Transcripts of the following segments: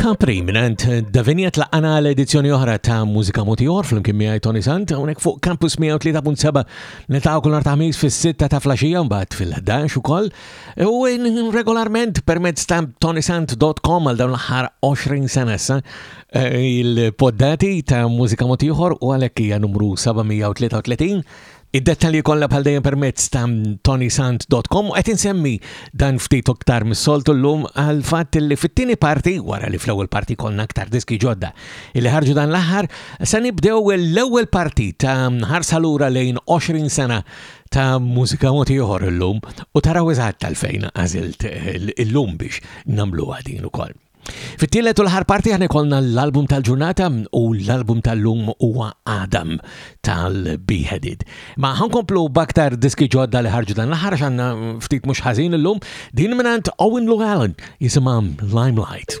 Capri minant da vinjet la għana l-edizzjoni oħra ta' Mużika Motior fl-imkien miegħi Tony Sant, hawnhekk fuq Campus 103.7 niltaqgħu kull ta' ħamis fis-sitta ta' flaxija mbagħad fil-11 ukoll. U regolarment permezz ta' tonysant.com għal dawn l-aħħar 20 sena Eh, il-poddati ta' mużika motiħor u għalek hija numru 733. Id-dettalji kollha bħal dejjem permezz ta' tonysant.com qed insemmi dan ftit aktar mis-soltu llum għal fatt li fit-tieni parti wara li fl-ewwel parti konna aktar diski ġodda li ħarġu dan l-aħħar se nibdew l-ewwel parti ta' ħarsa lura lejn 20 sena ta' mużika mod ieħor illum u taraw eżatt tal-fejn għażilt illum biex nagħmluha din ukoll. Fit-tielet u l-ħar parti ħan ikollna l-album tal-ġurnata u l-album tal-lum huwa Adam tal-Beheaded. Ma ħankomplu baktar diski ġodda li ħarġu dan l-ħar xanna ftit mhux ħażin illum din minant Owen Llewellyn jisimha Limelight.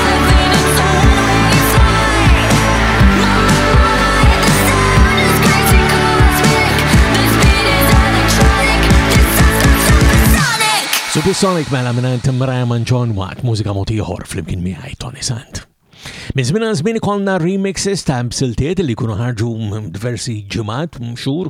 Sonic mela minnant Raymond John Watt, mużika motiħor fl-imkien miħaj Tony Sant. Minn żmien żmien ikollna remixes ta' siltiet li jkunu ħarġu diversi ġimgħat, xhur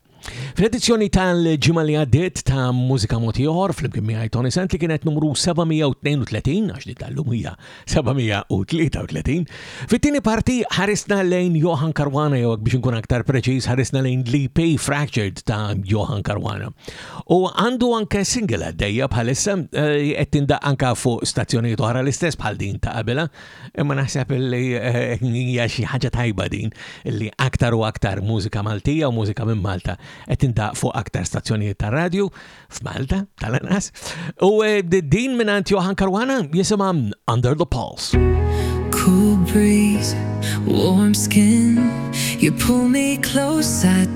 Fl-edizzjoni tal-ġimgħa li għaddiet ta' Mużika Mod Ieħor flimkien miegħi Tony Sant li kienet numru 732 għax dik tal-lum hija 733, fit-tieni parti ħarisna lejn Johan Karwana jew biex inkun aktar preċiż ħarisna lejn l-EP Fractured ta' Johan Karwana. U għandu anke single għaddejja bħalissa eh, qed tindaq anke fuq stazzjonijiet oħra l-istess bħal din ta' qabela Imma naħseb li eh, hija xi ħaġa tajba din li aktar u aktar mużika Maltija u mużika minn Malta qed indaq fuq aktar stazzjonijiet ta' radju f'Malta tal-anqas. U eh, din minn għand Johan Karwana jisimha Under the Pulse. Cool breeze, warm skin, you pull me close, I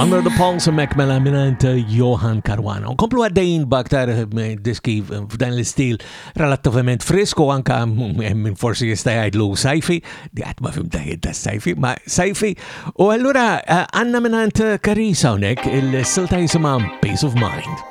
Under the Pulse mek mela minant Johan Caruana. U komplu għaddejn baktar eh, diski f'dan l-istil relativament frisk u anka mm, eh, minn forsi jista' jgħidlu sajfi, di għat ma fim daħid da sajfi, ma sajfi. U allura eh, għanna minant Karisa unek il-silta jisimam Peace of Mind.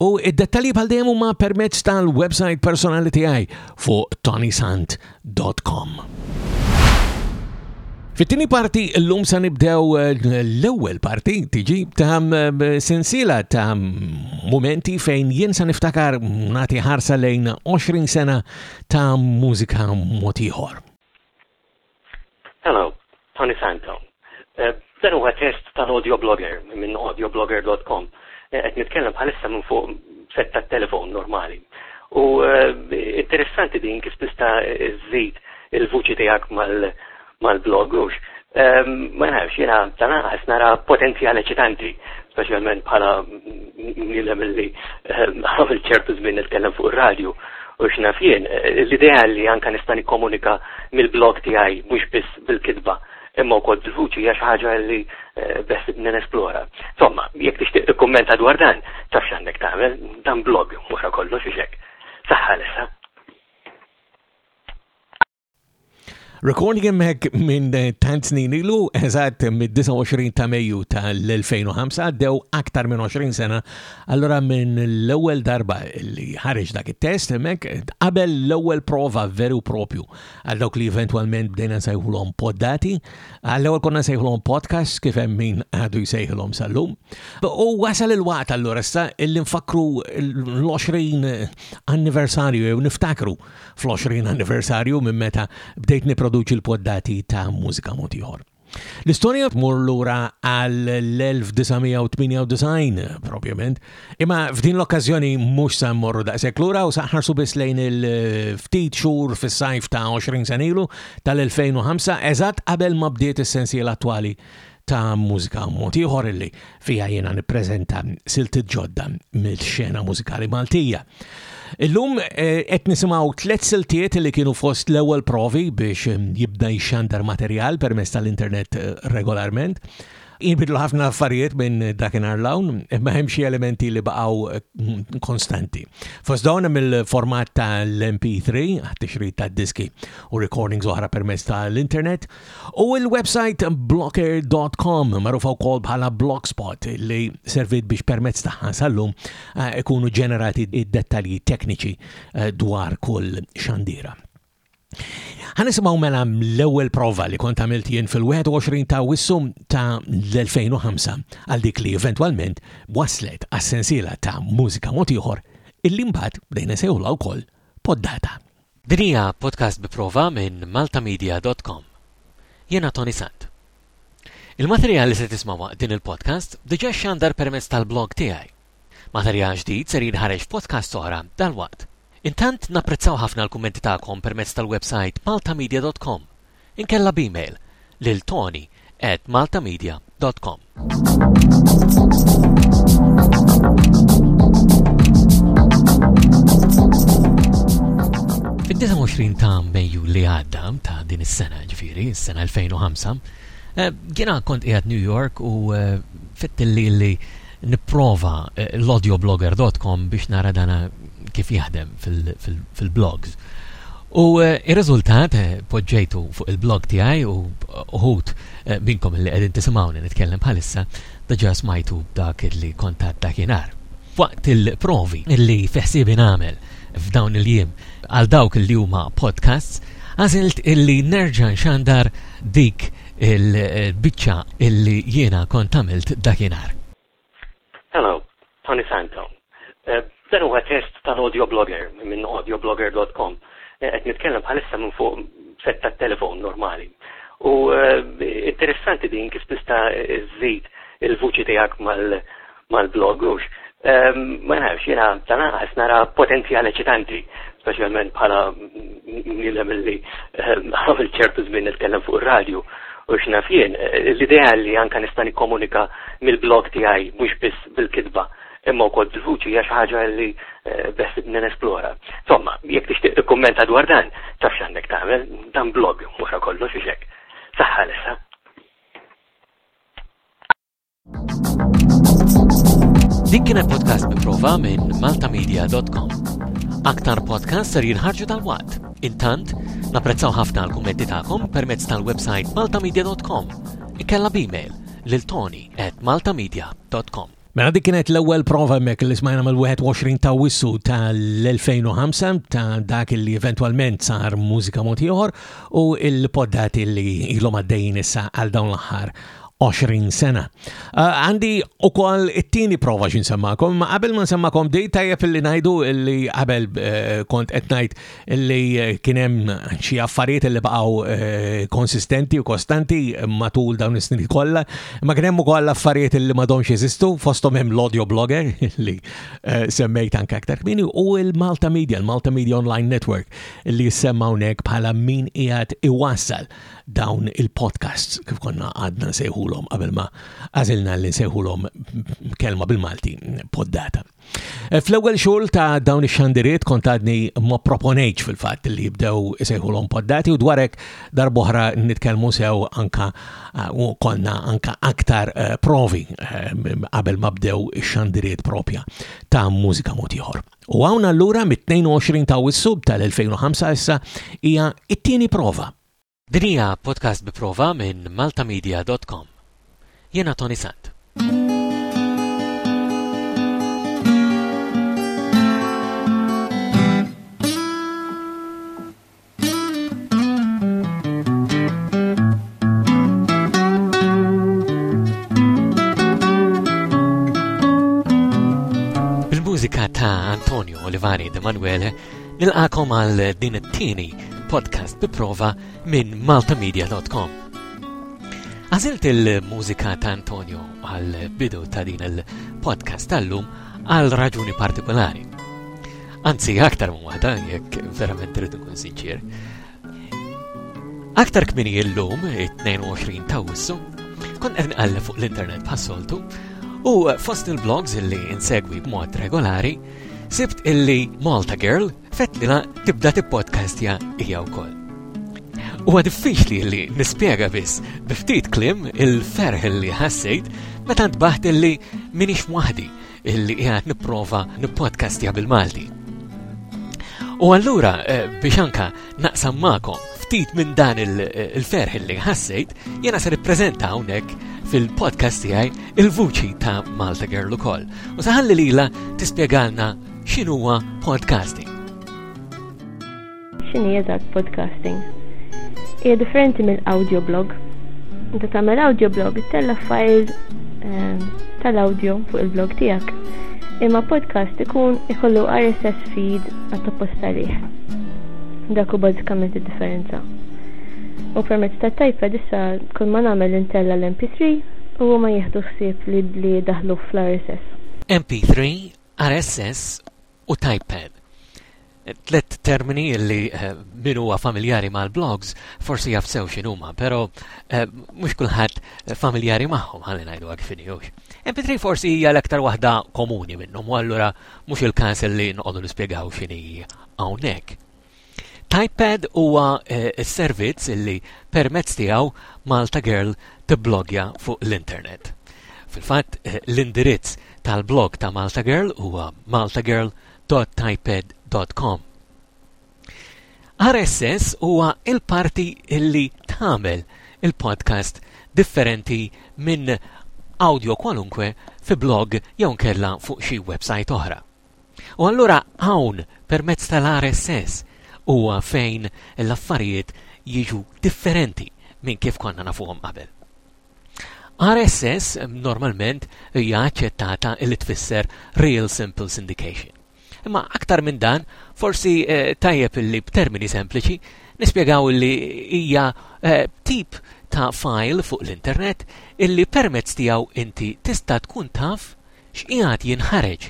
U id-dettalji bħal dejjem huma permezz tal-website personali tiegħi fuq tonysant.com. Fit-tieni parti llum se nibdew eh, l-ewwel parti tiġi ta' eh, sensiela ta' momenti fejn jien se niftakar nagħti ħarsa lejn 20 sena ta' mużika mod ieħor. Hello, Tony Santo. Eh, dan huwa test tal-audio blogger minn audioblogger.com. Eh, qed nitkellem bħalissa minn fuq setta telefon normali. U eh, interessanti din kif tista' żżid il-vuċi tiegħek mal-blog u ehm, ma nafx jiena tal-anqas nara potenzjal eċitanti, speċjalment bħala nilem li ehm, għamil ċertu żmien nitkellem fuq ir-radju U x'naf jien, l-idea li anke nista' nikkomunika mill-blog tiegħi mhux biss bil-kitba imma wkoll bil-vuċi hija xi ħaġa li beħsibni nesplora. Insomma, jekk tixtieq tikkummenta dwar dan, taf x'għandek tagħmel, dan blog wara kollox hekk. Saħħa l-issa. Recording hemmhekk minn tant snin ilu, eżatt mid-29 ta' Mejju tal-2005 għaddew aktar minn 20 sena, allura minn l-ewwel darba li ħareġ dak it-test hemmhekk qabel l-ewwel prova veru propju għal dawk li eventwalment bdejna nsejħulhom poddati, għall-ewwel konna nsejħulhom podcast kif hemm min għadu jsejħilhom sal-lum. U wasal il-waqt allura sta illi nfakru l-20 anniversarju jew niftakru fl-20 anniversarju minn meta bdejt nipproduċi l-poddati ta' mużika mod ieħor. L-istorja tmur lura għall-1998, propjament, imma f'din l-okkażjoni mhux sa mmorru daqshekk lura u saħħarsu biss lejn il-ftit xhur fis-sajf ta' 20 senilu tal-2005 eżatt qabel ma bdiet is-sensiel attwali ta' mużika, mod ieħor li fiha jiena nippreżenta siltiet ġodda mill-xena mużikali Maltija. Illum eh, qed nisimgħu tliet siltiet li kienu fost l-ewwel provi biex eh, jibda jxandar materjal permezz tal-internet eh, regolarment. Jinbidlu ħafna affarijiet minn dakinhar l-hawn, imma hemm xi elementi li baqgħu konstanti. Fost dawn hemm il-format tal-MP3, għat-tixrid tad-diski u recordings oħra permezz tal-internet, U il-websajt blocker.com, marufa wkoll bħala blogspot li servit biex permezz tagħha sallum eh, ikunu ġenerati id-dettalji tekniċi eh, dwar kull xandira. Għanisimaw mela l-ewwel prova li kont għamilt jien fil-21 ta' wissum ta' l-2005 għal dik li eventwalment waslet għas-sensiela ta' mużika motiħor il-limbat bdejna sewla wkoll poddata. Din hija podcast bi prova minn maltamedia dot com. Jiena Tony Sant. Il-materjal li se tisma' waqt din il-podcast diġà xxandar permezz tal-blog tiegħi. Materjal ġdid ser jinħareġ f'podcasts oħra dalwaqt. Intant napprezzaw ħafna l-kummenti tagħkom permezz tal-websajt maltamedia dot com Inkella b'email lil tony at maltamedia dot com. Fid-29 ta' Mejju li għadda ta' din is-sena, ġifieri, is-sena 2005, eh, jiena kont qiegħed New York u eh, fittilli li nipprova l-audioblogger dot com biex nara dana kif jaħdem fil-blogs. U eh, ir-riżultat eh, poġġejtu fuq il-blog tiegħi u uħut eh, minkom li qegħdin tisimgħuni nitkellem bħalissa diġà smajtu dak li kontat dakinhar. Waqt il-provi li fiħsiebi nagħmel f'dawn il-jiem għal dawk li huma podcasts, għażilt illi nerġa' nxandar dik il-biċċa li jiena kont għamilt dakinhar. Hello, Tony Santo. Dan huwa test tal-audioblogger minn audioblogger.com. Qed nitkellem bħalissa minn fuq set tat-telefon normali. U interessanti din kif tista' żżid il-vuċi tiegħek mal- mal-blog, ux. Ma nafx, jena tal-anqas nara potenzjal eċitanti, specialment bħala nilem li għamil ċertu żmien nitkellem fuq ir-radju u x'naf jien. L-idea li anka nista' nikkomunika mill-blog tiegħi mhux biss bil-kitba imma wkoll bil-vuċi hija xi ħaġa li beħsib nesplora. Somma, jekk tixtieq tikkummenta dwar dan, taf x'għandek tagħmel, dan blog wara kollox ixek. Saħħa lissa. Din kienet podcast miprofa minn maltamedia.com. Aktar podcast ser jinħarġu tal-waqt. Intant, naprezzaw ħafna l-kummenti tagħkom permezz tal-website maltamedia.com. Ikkella b-email lil tony at maltamedia.com. Mela dik kienet l-ewwel prova hemmhekk li smajna mal-21 ta' wissu tal-2005 ta' dak li eventwalment sar mużika mod ieħor u l-poddati li ilhom għaddejjin issa għal dawn l-aħħar 20 sena. Eh, għandi u koll it-tini prova xin semmakom, ma qabel ma semmakom di tajjeb li najdu li qabel eh, kont etnajt li eh, kienem xie affarijiet li baqaw konsistenti u kostanti matul dawn is-snin kollha, ma kienem u koll affarijiet li madomx jeżistu, fostom hemm l-audio blogger li semmejt anke aktar kmini u il-Malta Media, il-Malta Media Online Network li jissemma hawnhekk bħala min qiegħed iwassal. dawn il-podcasts kif konna għadna nsejħulhom qabel ma għażilna li nsejħulhom kelma bil-Malti poddata. Eh, fl-ewwel xogħol ta' dawn ix-xandiriet kont għadni ma proponejċ fil-fatt li jibdew isejħulhom poddati u dwarek darboħra nitkellmu sew anka eh, u konna anka aktar eh, provi qabel ma bdew ix-xandiriet propja ta' mużika mod ieħor. U hawn allura mit-22 ta' Wissu tal-2005 issa hija t-tieni prova. Din hija podcast bi prova minn maltamedia.com. Jiena Tony Sant. Bil-mużika ta' Antonio Olivari de Manuele nilqakom għal din it-tieni podcast bi prova minn maltamedia.com. Għazilt il-mużika ta' Antonio għal bidu ta' din il-podcast tal-lum għal raġuni partikolari. Anzi, aktar minn waħda, jekk verament rridu nkun sinċier. Aktar kmini illum, 22 ta' wissu, kont qed nqalla fuq l-internet bħas-soltu u fost il-blogs illi insegwi b'mod regolari, sibt illi Malta Girl fetlila tibda tippodcastja hija wkoll. Huwa diffiċli li nispjega biss biftit klim il-ferħ li ħassejt meta ntbaħt illi minix waħdi illi qiegħed nipprova nipodcastja bil-Malti. U allura eh, biex anka naqsam magħkom ftit minn dan eh, il-ferħ illi ħassejt, jiena se nippreżenta hawnhekk fil-podcast tiegħi il-vuċi ta' Malta Girl ukoll. U saħalli lila tispjegalna x'inhuwa podcasting. X'inhi eżatt podcasting? Hija differenti mill-audioblog. Meta tagħmel audioblog ittella' fajl ehm, tal-audio fuq il-blog tiegħek. Imma podcast ikun ikollu RSS feed għat-toppost għalih. Dak hu bażikament id-differenza. U permezz ta' tajpa dissa kull ma nagħmel intella l-MP3 u huma jieħdu ħsieb li daħlu fl-RSS. MP3, RSS u Typepad. Tliet termini li eh, min huwa familjari mal-blogs forsi jaf sew x'inhuma, però eh, mhux kulħadd familjari magħhom ħalli ngħidu hekk finihux. MP3 forsi hija l-aktar waħda komuni minnhom u allura mhux il-każ li noqogħdu nispjegaw x'inhi hawnhekk. Typepad huwa eh, s-servizz illi permezz tiegħu Malta Girl tibblogja fuq l-internet. Fil-fatt, eh, l-indirizz tal-blog ta' Malta Girl huwa maltagirl.typepad.com. RSS huwa il-parti illi tagħmel il-podcast differenti minn audio kwalunkwe fi blog jew kella fuq xi website oħra. U allura hawn permezz tal-RSS huwa fejn l-affarijiet jiġu differenti minn kif konna nafuhom qabel. RSS normalment hija aċċettata li tfisser Real Simple Syndication. Imma aktar minn dan, forsi eh, tajjeb li b'termini sempliċi nispjegaw li hija eh, tip ta' file fuq l-internet illi permezz tiegħu inti tista' tkun taf X'qiegħed jinħareġ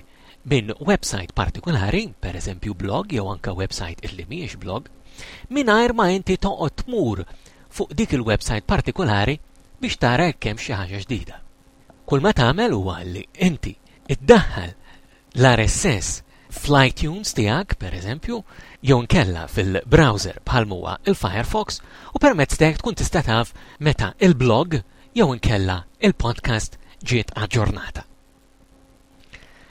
minn websajt partikulari, pereżempju blog jew anke websajt illi mhijiex blog, mingħajr ma inti toqgħod tmur fuq dik il-websajt partikulari biex tara jekk hemmx xi ħaġa ġdida. Kull ma tagħmel huwa li inti ddaħħal l-RSS fl-iTunes tiegħek, pereżempju, jew inkella fil-browser bħal huwa il-Firefox u permezz t'hekk tkun tista' taf meta il-blog jew inkella il-podcast ġiet aġġornata.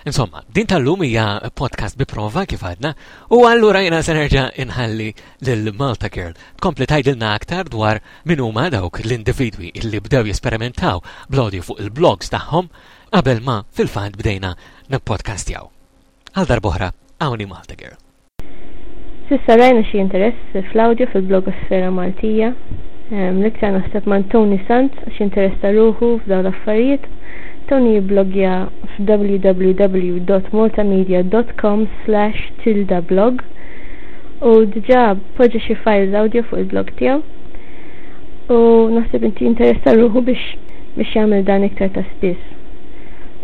Insomma, din tal-lum hija podcast bi prova kif għadna u allura jiena se nerġa' inħalli lil Malta Girl tkompli tgħidilna aktar dwar min huma dawk l-individwi li bdew jesperimentaw blodi fuq il-blogs tagħhom qabel ma fil-fatt bdejna nippodkastjaw. Għal darbohra, hawnhi Malta Girl. S'issa rajna xi interess fl-awdjo fil-blogosfera Maltija. L-iktar naħseb ma' Tony Sant għax jinteressa ruħu f'dawn l-affarijiet. Tony jibbloggja f'www.maltamedia.com/tildablog u diġà poġġa xi files awdjo fuq il-blog tiegħu. U naħseb inti jinteressa ruħu biex biex jagħmel dan iktar ta' spiss.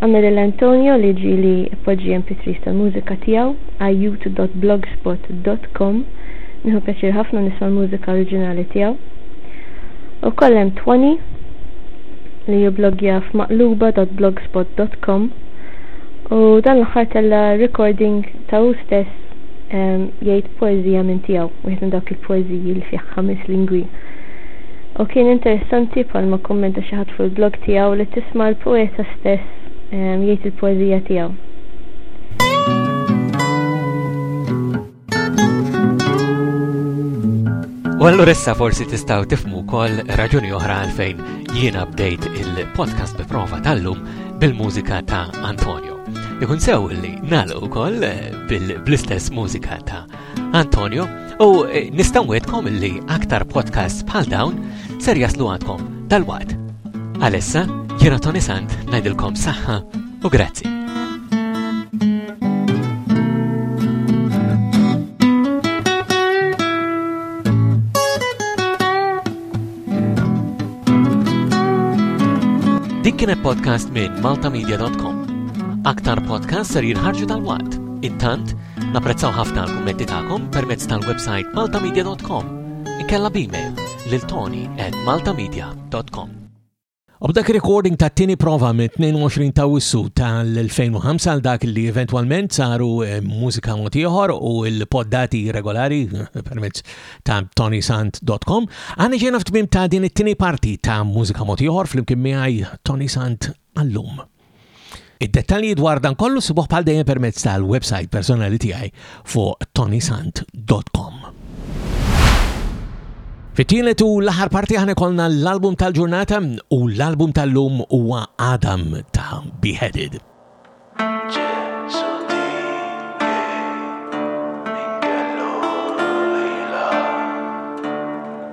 Għamel lil Antonio li ġieli poġġi MP3s tal-mużika tiegħu. aiut.blogspot.com Nieħu pjaċir ħafna nisma' l-mużika oriġinali tiegħu. Ukoll hemm Twani li jibloggja f'maqluba.blogspot.com u dan l-aħħar tella recording ta' hu stess ehm, jgħid poeżija minn tiegħu, wieħed minn dawk il-poeżiji li fih ħames lingwi. U kien interessanti bħalma kummenta xi ħadd fuq il-blog tiegħu li tisma' l-poeta stess ehm, jgħid il-poeżija tiegħu. U allura issa forsi tistaw tifmu kol raġuni oħra għalfejn jiena bdejt il-podcast bi prova tal-lum bil-mużika ta' Antonio. Ikun sew li nalu kol eh, bil-istess mużika ta' Antonio u eh, nistaw wetkom li aktar podcast bħal dawn ser jaslu għadkom tal-wad. Alessa, jiena Tony Sant, najdilkom saħħa u grazzi. Dik kienet podcast minn maltamedia.com. Aktar podcast ser jinħarġu tal-waqt. Intant, napprezzaw ħafna l-kummenti tagħkom permezz tal-website maltamedia.com. Ikella b-mail lil tony at maltamedia.com. U b'dak recording ta' tini prova mit-22 ta' wissu tal-2005 għal dak li eventualment saru eh, mużika mod ieħor u l-poddati regolari permezz ta' tonysant.com. Għana ġena f'tmim ta' din it-tini parti ta' mużika mod ieħor fl-imkien miegħi Tony Sant għallum. Id-dettalji dwar dan kollu sibuh bħal dejjem permezz tal-website personali tiegħi fuq tonysant.com. Fit-tielet u l-aħħar parti aħna kolna l-album tal-ġurnata u l-album tal-lum huwa Adam ta' Beheaded.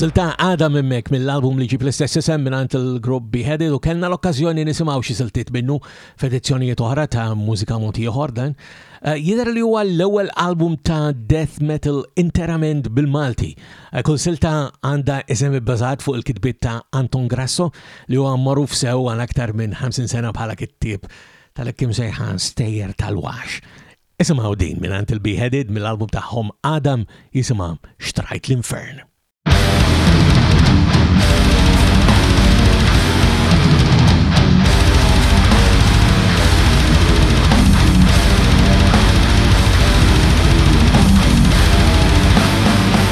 Silta għada mimmek mill-album li ġib l-istess isem minnant il-grupp Beheaded u kellna l-okkazjoni nisimaw xi siltiet minnu f'edizzjonijiet oħra ta' mużika moti oħor dan. Eh, Jidher li huwa l-ewwel album ta' death metal interament bil-Malti. Eh, kull silta għandha isem ibbażat fuq il-kitbiet ta' Anton Grasso li huwa magħruf sew għal aktar minn 50 sena bħala kittieb tal-hekk imsejħa stejjer tal-wax. Isimgħu din mingħand il-Beheaded mill-album tagħhom Adam jisimha Xtrajt l-Infern.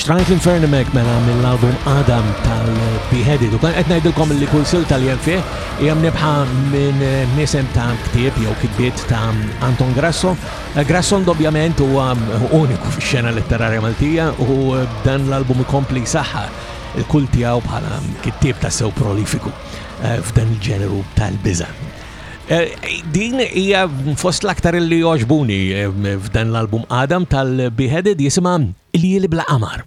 Xtrajt l-infern mek mela mill-album Adam tal-Beheaded u kan qed ngħidilkom li kull silta li hemm fih hija mnibħa minn eh, nisem ta' ktieb jew kitbiet ta' Anton Grasso. Eh, Grasso ovvjament huwa uniku fix-xena letterarja Maltija u eh, dan l-album ikompli saħħa il-kull tiegħu bħala kittieb ta' sew prolifiku f'dan il-ġeneru tal-biża'. Din hija fost l-aktar li joġbuni f'dan l-album Adam tal-Beheaded jisimha Lieli bla Qamar.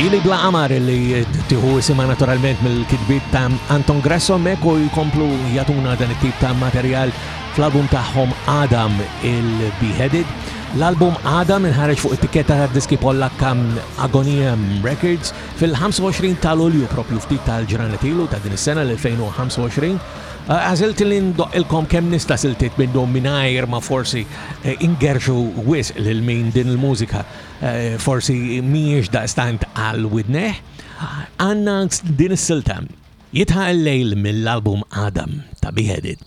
Lili Bla Qamar li tieħu isimha naturalment mill-kitbiet ta' Anton Grasso mek u jkomplu jatuna dan it-tip ta' materjal fl-album tagħhom Adam il-Beheaded. L-album Adam inħareġ fuq it-tikketta ta' diski Pollakka Agonia Records fil-25 ta' Lulju propju ftit tal-ġranet ilu ta' din is-sena l-2025. Għażilt li ndoqqilkom kemm nista' siltiet minnhom mingħajr ma forsi ingerxu wisq lil min din il-mużika forsi mhijiex daqstant għal widnejh, għandna din is-silta jitħaq il-lejl mill-album Adam ta' Beheaded.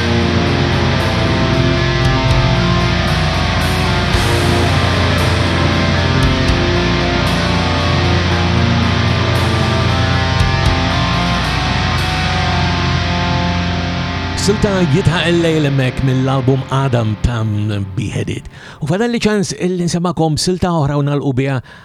Silta jitħa il-lejl emmek mill-album Adam tam Beheaded. U fadalli ċans il-li nsemakom silta oħra u nalqu bija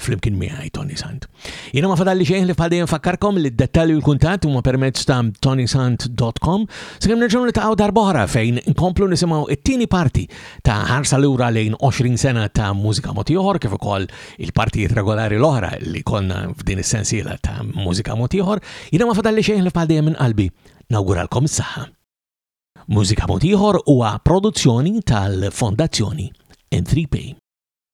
flimkien miegħi Tony Sant. Jiena ma fadalli xejn li fadejn fakkarkom li d-dettalji u l-kuntatt huma permezz ta' tonysant.com sakemm nerġgħu nitaqgħu darb'oħra fejn nkomplu nisimgħu it-tieni parti ta' ħarsa lura lejn 20 sena ta' mużika moti ieħor kif ukoll il-partijiet regolari l-oħra li konna f'din is-sensiela ta' mużika moti ieħor. Jiena ma fadalli xejn li fadejn minn qalbi nawguralkom is-saħħa. Mużika Motiħor huwa produzzjoni tal-Fondazzjoni N3P.